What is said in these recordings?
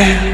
down.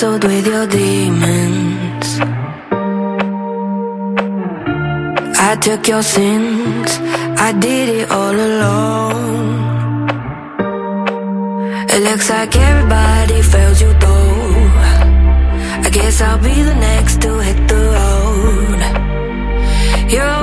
Wrestled with your demons. I took your sins, I did it all alone. It looks like everybody fails you though. I guess I'll be the next to hit the road. You're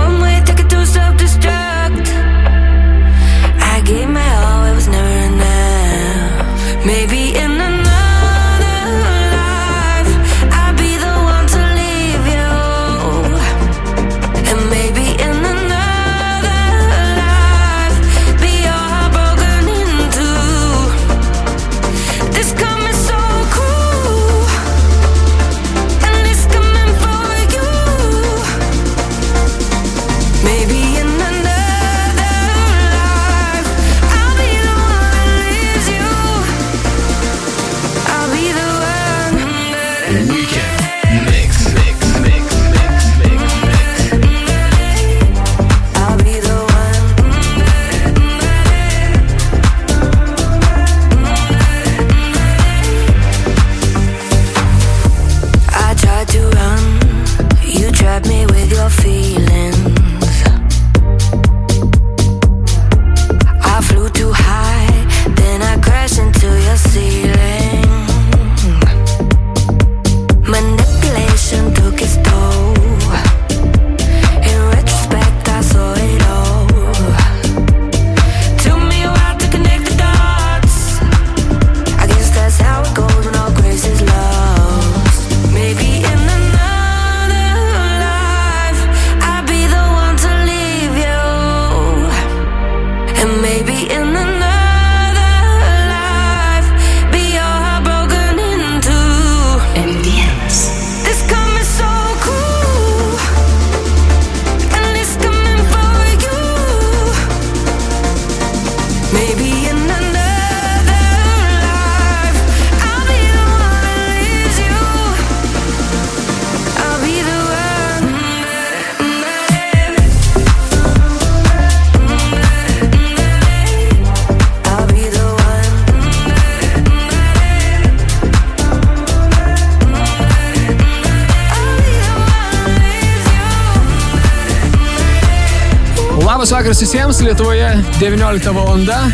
vakaras visiems, Lietuvoje 19 valanda.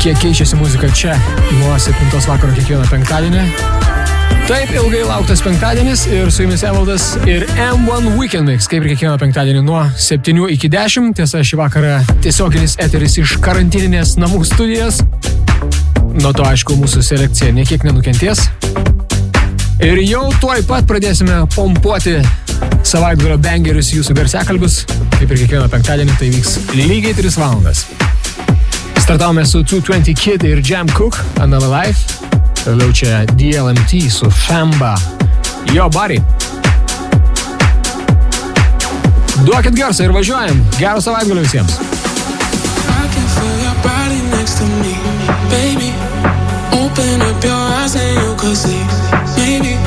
Kiek keičiasi muzika čia nuo 7 vakaro kiekvieną penktadienį. Taip ilgai lauktas penktadienis ir su jumis Evaldas ir M1 Weekend Mix, kaip ir kiekvieną penktadienį nuo 7 iki 10. Tiesa, šį vakarą tiesioginis eteris iš karantininės namų studijos. Nuo to, aišku, mūsų selekcija niekiek nenukentės. Ir jau tuoj pat pradėsime pompuoti savaitgalio bangerius jūsų garsiakalbius. Kaip ir kiekvieną penktadienį tai vyks lygiai 3 valandas. Startavome su 220 Kid ir Jam Cook, Another Life. Toliau čia DLMT su Famba. Jo, bari. Duokit garsą ir važiuojam. Gero savaitgalio visiems. I can feel your body next to me. da da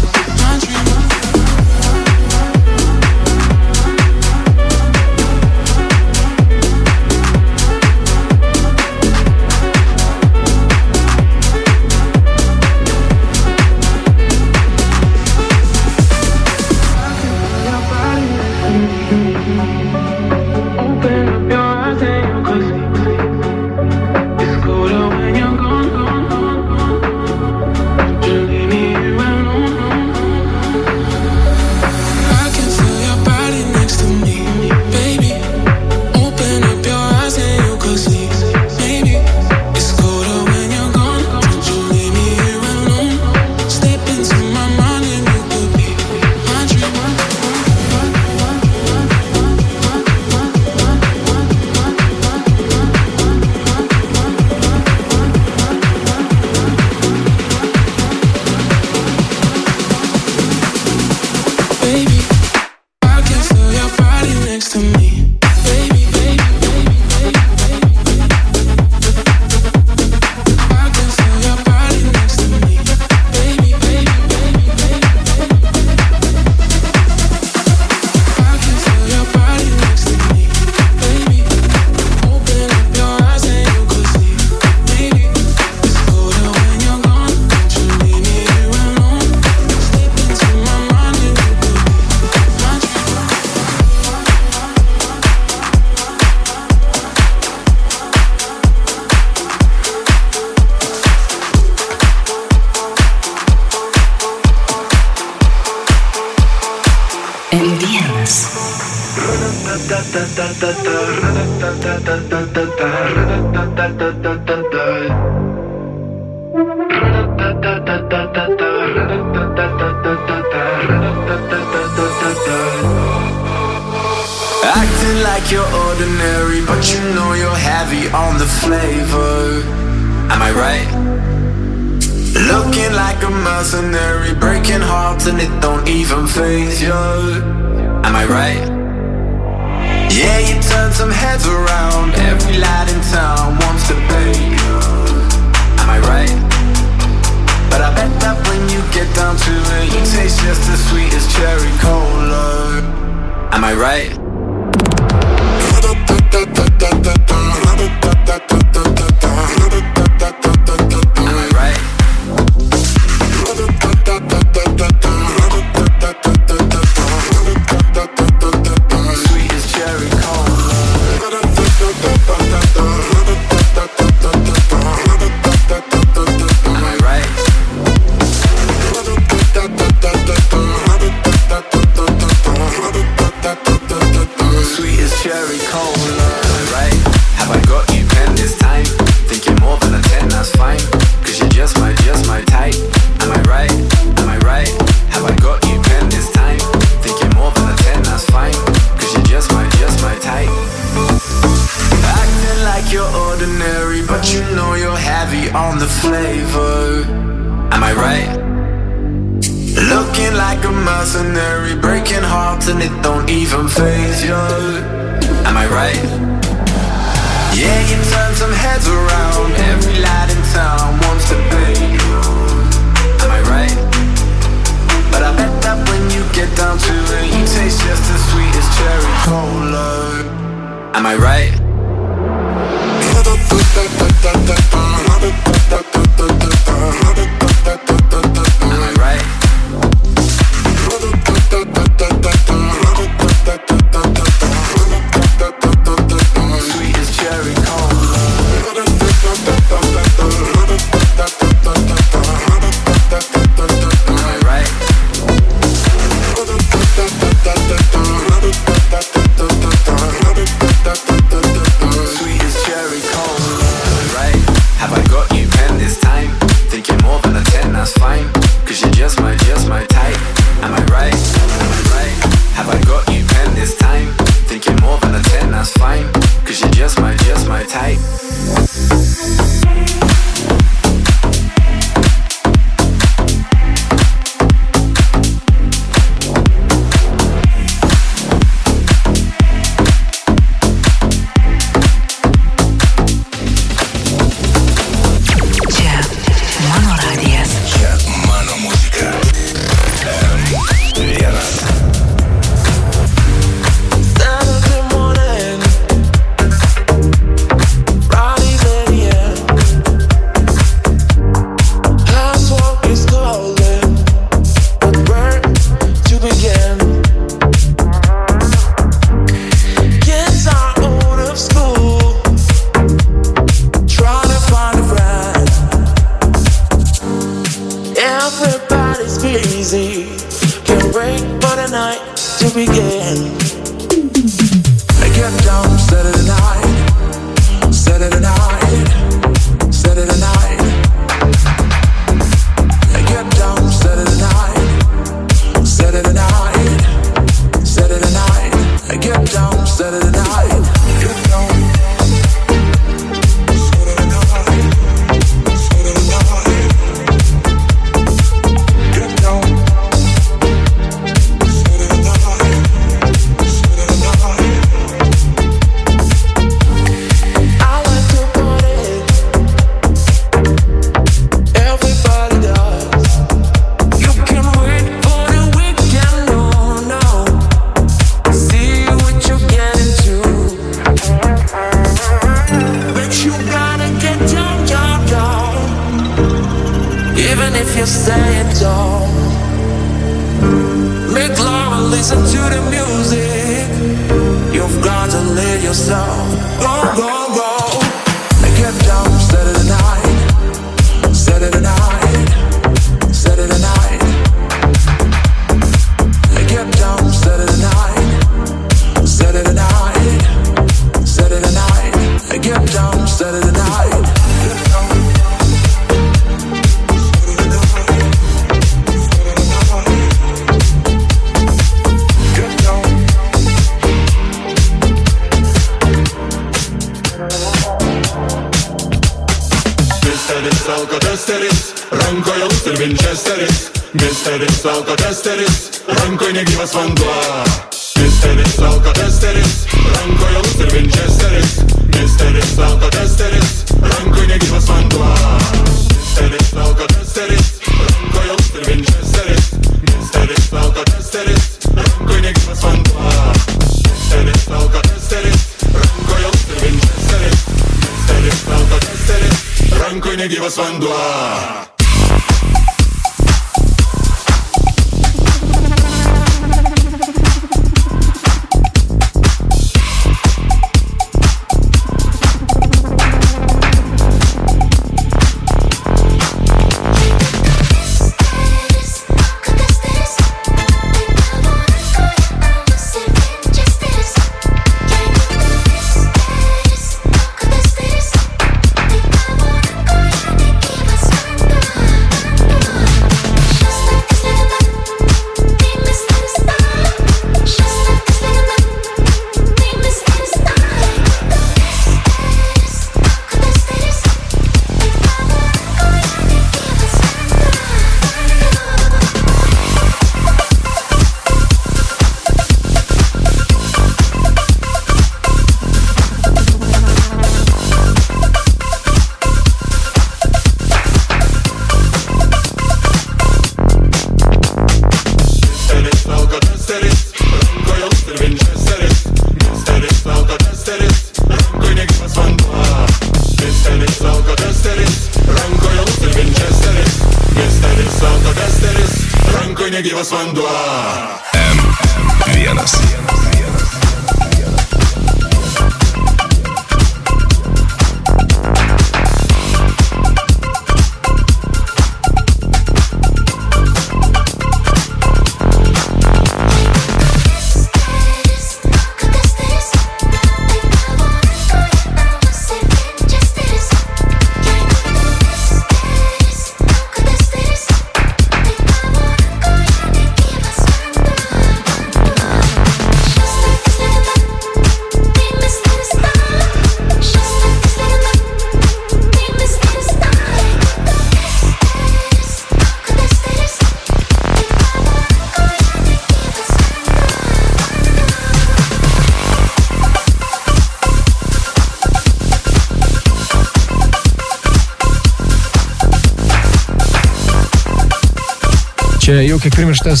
jau kiek primirštas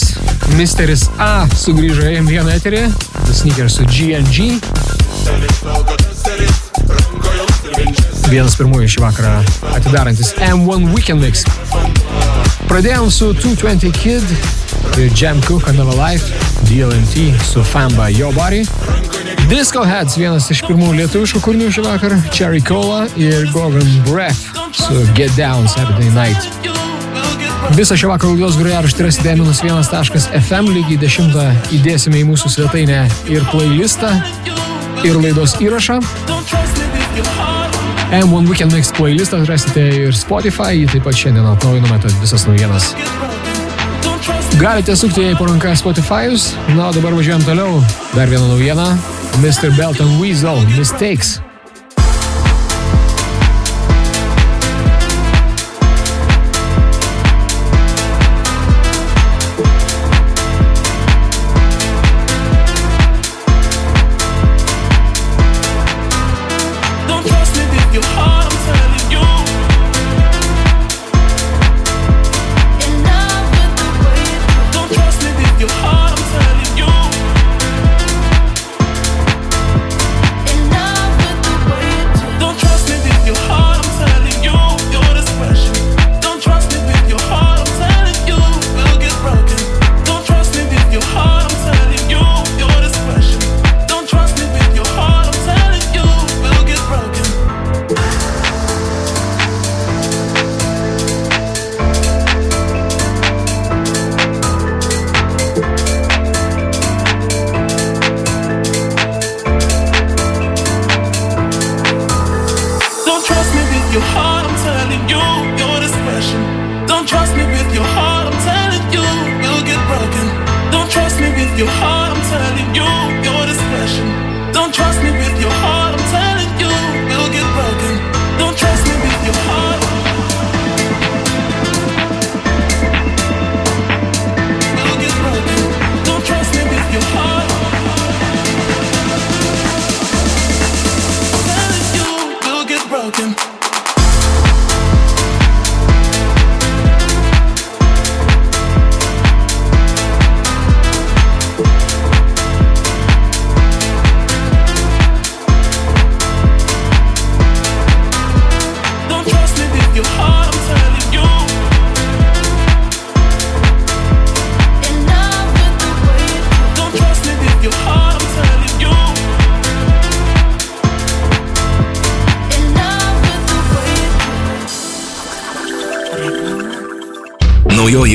Misteris A sugrįžo į M1 eterį, Sneakers su GNG. Vienas pirmųjų šį vakarą atidarantis M1 Weekend Mix. Pradėjom su 220 Kid ir Jam Cook Another Life, DLNT su Famba Yo Body. Disco Heads vienas iš pirmųjų lietuviškų kūrinių šį vakarą, Cherry Cola ir Gorgon Breath su Get Down Saturday Night. Visą šio vakaro laidos grojaraštį rasite minus1.fm, lygiai 10 įdėsime į mūsų svetainę ir playlistą, ir laidos įrašą. M1 Weekend Mix playlistą rasite ir Spotify, jį taip pat šiandien atnaujinome tad visas naujienas. Galite sukti jai po ranką Spotify'us, na o dabar važiuojam toliau. Dar viena naujiena. Mr. Belton Weasel Mistakes.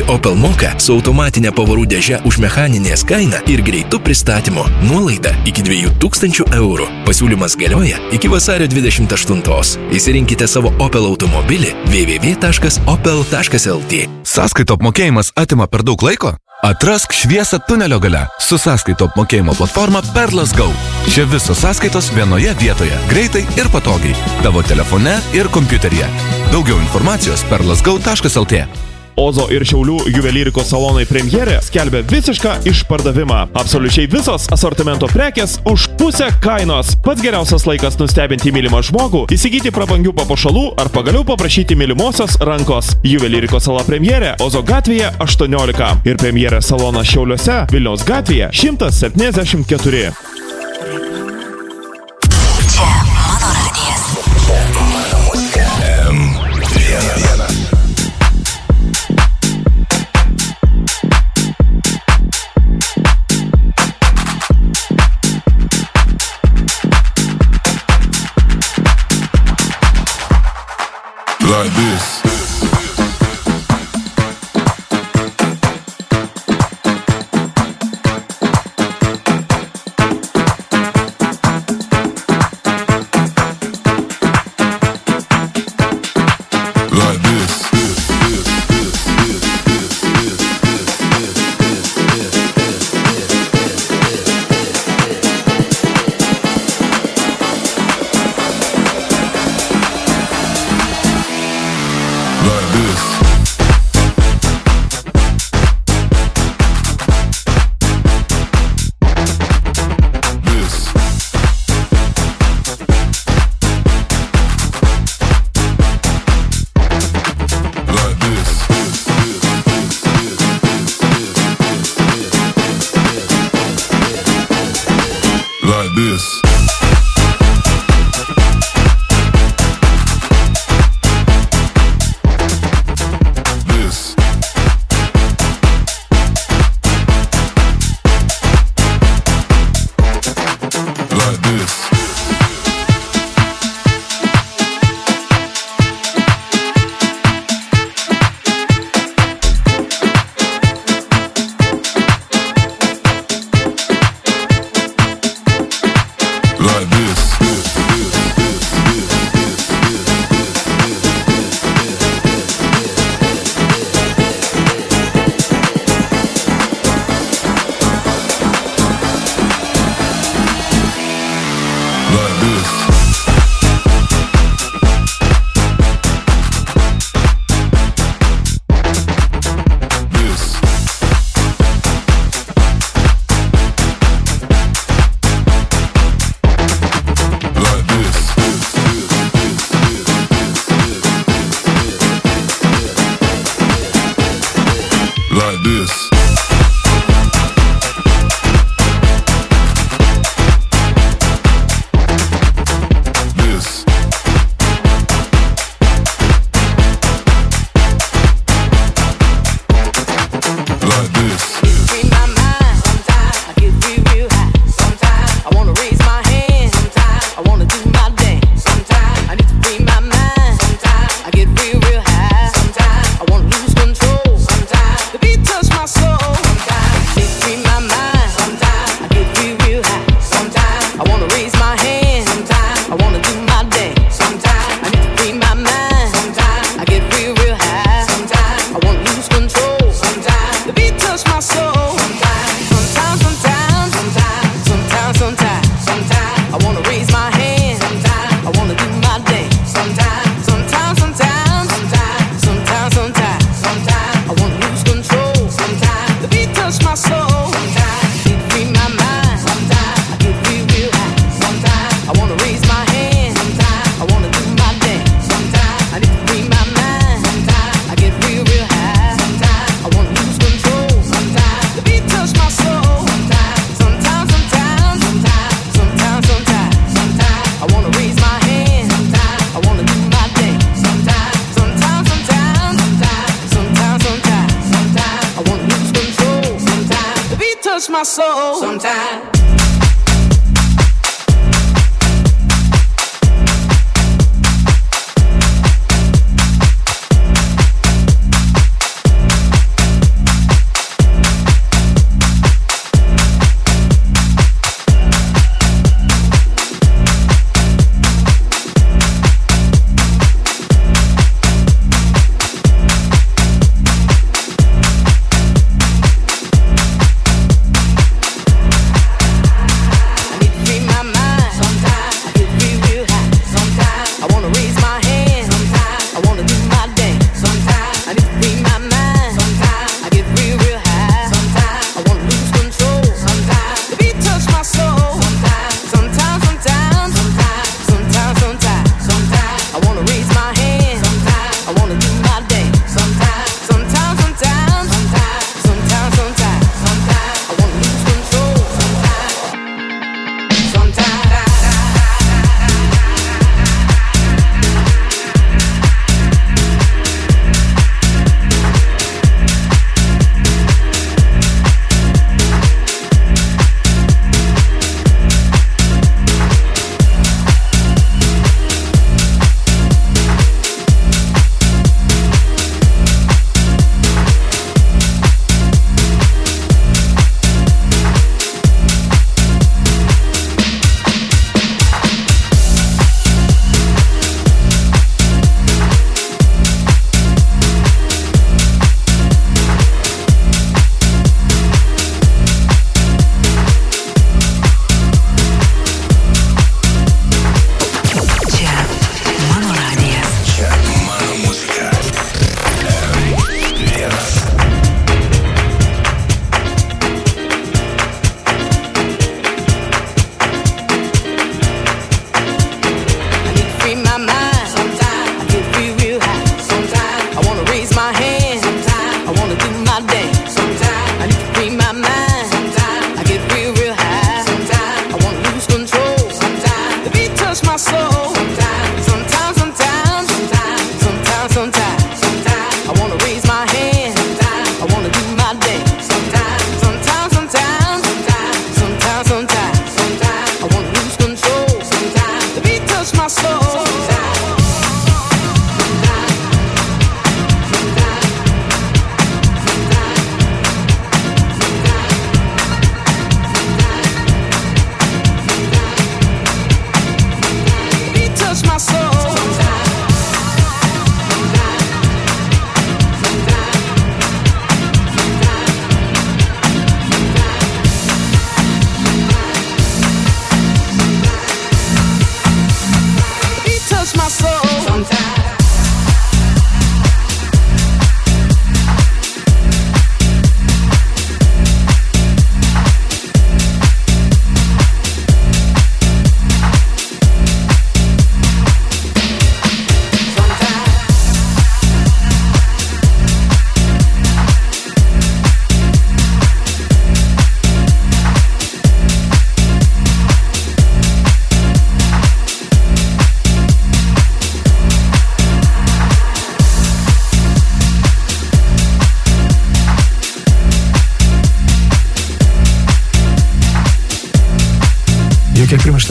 Opel Moka su automatinė pavarų dėže už mechaninės kainą ir greitų pristatymu. Nuolaida iki 2000 eurų. Pasiūlymas galioja iki vasario 28. Įsirinkite savo Opel automobilį www.opel.lt. Sąskaito apmokėjimas atima per daug laiko? Atrask šviesą tunelio gale su sąskaito apmokėjimo platforma Perlas Go. Čia visos sąskaitos vienoje vietoje, greitai ir patogiai. Tavo telefone ir kompiuteryje. Daugiau informacijos perlasgo.lt. Ozo ir Šiaulių juvelyrikos salonai premjerė skelbia visišką išpardavimą. Absoliučiai visos asortimento prekės už pusę kainos. Pats geriausias laikas nustebinti mylimą žmogų, įsigyti prabangių papuošalų ar pagaliau paprašyti mylimosios rankos. Juvelyrikos sala premjerė Ozo gatvėje 18 ir premjerė salonas Šiauliuose Vilniaus gatvėje 174. Like this.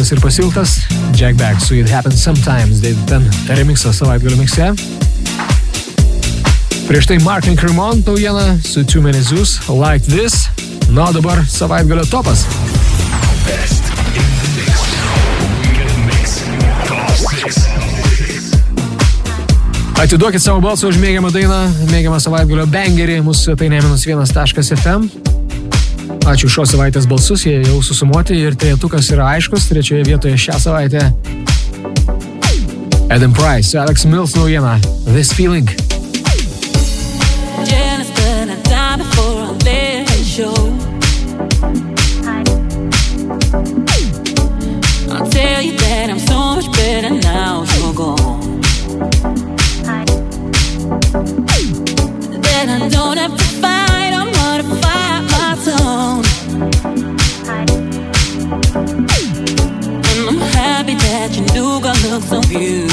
paprastas ir pasiltas. Jack Back su It Happens Sometimes, David Ten remixas savaitgalio mixe. Prieš tai Mark and Cremon naujiena su Two Many Zoos, Like This. Na, dabar savaitgalio topas. Best in the mix. mix. Top six. Atiduokit savo balsą už mėgiamą dainą, mėgiamą savaitgalio bangerį, mūsų tai ne minus vienas taškas FM. Ačiū šios savaitės balsus, jie jau susumuoti ir trejetukas yra aiškus, trečioje vietoje šią savaitę Adam Price, Alex Mills naujiena, This Feeling. you.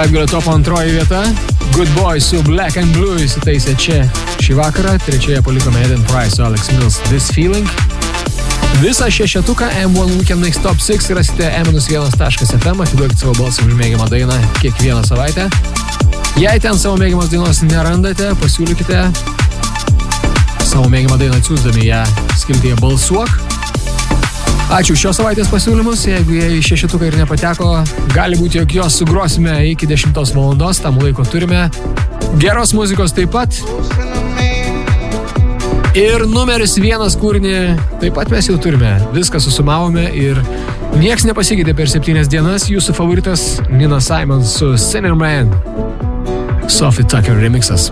Savaitgalio topo antroji vieta. Good Boy su Black and Blue įsitaisė čia šį vakarą. Trečioje palikome Eden Price su Alex Mills This Feeling. Visą šešetuką M1 Weekend Mix Top 6 rasite m1.fm, atiduokit savo balsą už mėgiamą dainą kiekvieną savaitę. Jei ten savo mėgiamos dainos nerandate, pasiūlykite savo mėgiamą dainą atsiūsdami ją skiltyje balsuok. Ačiū šios savaitės pasiūlymus, jeigu jie į šešetuką ir nepateko, gali būti, jog juos sugrosime iki 10 valandos, tam laiko turime. Geros muzikos taip pat. Ir numeris vienas kūrinį taip pat mes jau turime. Viską susumavome ir nieks nepasikeitė per septynias dienas. Jūsų favoritas Nina Simons su Sinner Man. Sophie Tucker remixas.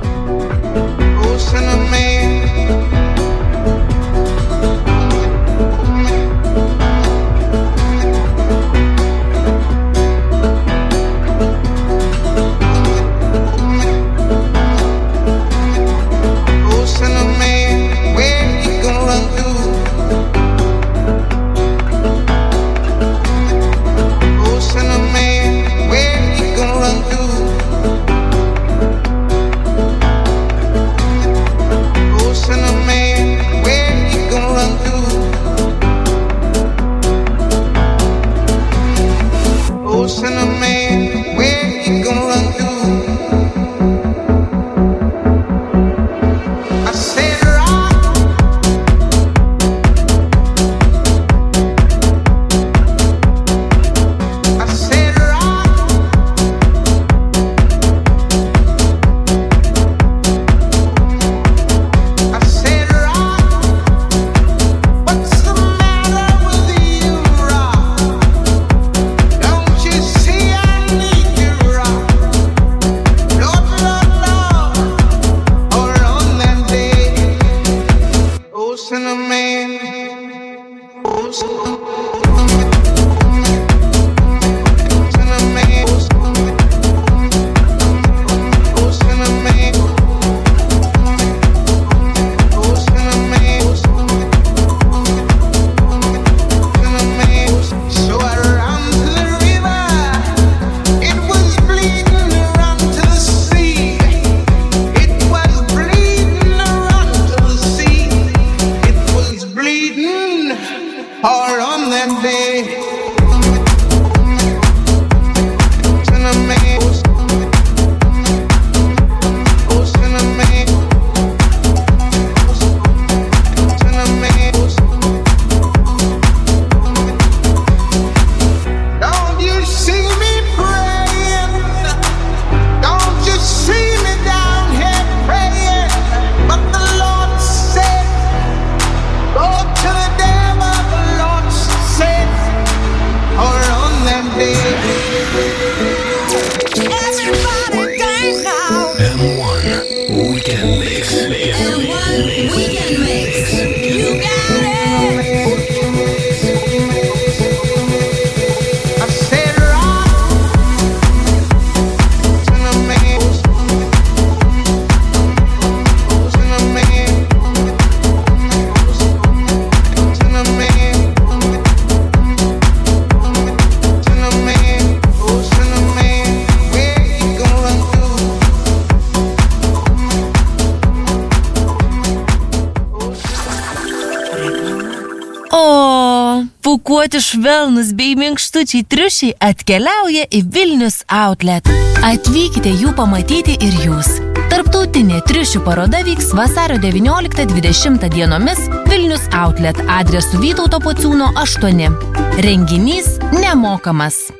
O, pukuoti švelnus bei minkštučiai triušiai atkeliauja į Vilnius Outlet. Atvykite jų pamatyti ir jūs. Tarptautinė triušių paroda vyks vasario 19-20 dienomis Vilnius Outlet adresu Vytauto Pociūno 8. Renginys nemokamas.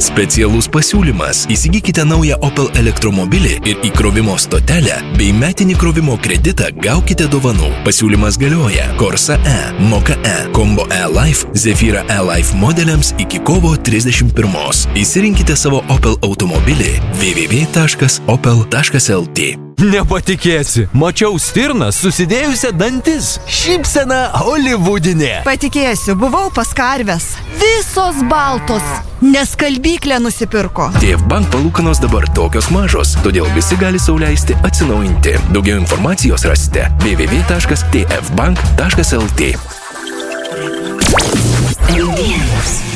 Specialus pasiūlymas. Įsigykite naują Opel elektromobilį ir įkrovimo stotelę, bei metinį krovimo kreditą gaukite dovanų. Pasiūlymas galioja Corsa E, Moka E, Combo E Life, Zephyra E Life modeliams iki kovo 31. Įsirinkite savo Opel automobilį www.opel.lt. Nepatikėsi, mačiau stirną susidėjusią dantis. Šypsena holivudinė. Patikėsiu, buvau pas karves. Visos baltos. Neskalbyklę nusipirko. TFBank palūkanos dabar tokios mažos, todėl visi gali sauliaisti atsinaujinti. Daugiau informacijos rasite www.tfbank.lt. Waiting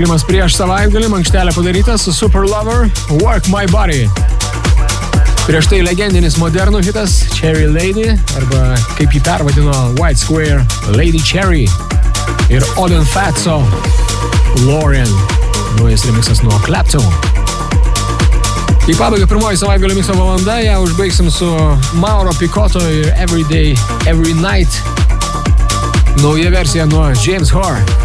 šilimas prieš savaitgalį, mankštelė padaryta su Super Lover Work My Body. Prieš tai legendinis modernų hitas Cherry Lady, arba kaip jį pervadino White Square, Lady Cherry ir Odin Fatso Lauren. Naujas remixas nuo Clapton. Į pabaigą pirmoji savaitgalio mixo valanda, ją užbaigsim su Mauro Picoto ir Every Day, Every Night. Nauja versija nuo James Horr.